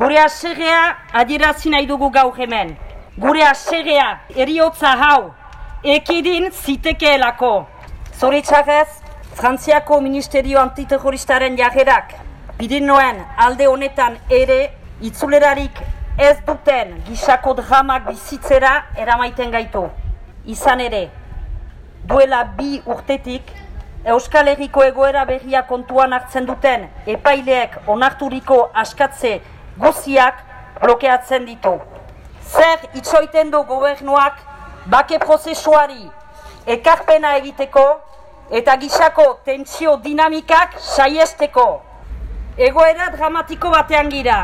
Gure asegea adierazi nahi dugu gaur hemen. Gure asegea eriotza hau ekidin zitekeelako. Zoritxarrez, Frantziako Ministerio Antiterroristaren jarrerak bidinoen alde honetan ere itzulerarik ez duten gisako dramak bizitzera eramaiten gaitu. Izan ere, duela bi urtetik Euskal Herriko egoera berria kontuan hartzen duten epaileek onarturiko askatze guziak blokeatzen ditu. Zer itxoiten du gobernuak bake prozesuari ekarpena egiteko eta gisako tentsio dinamikak saiesteko. Egoera dramatiko batean gira,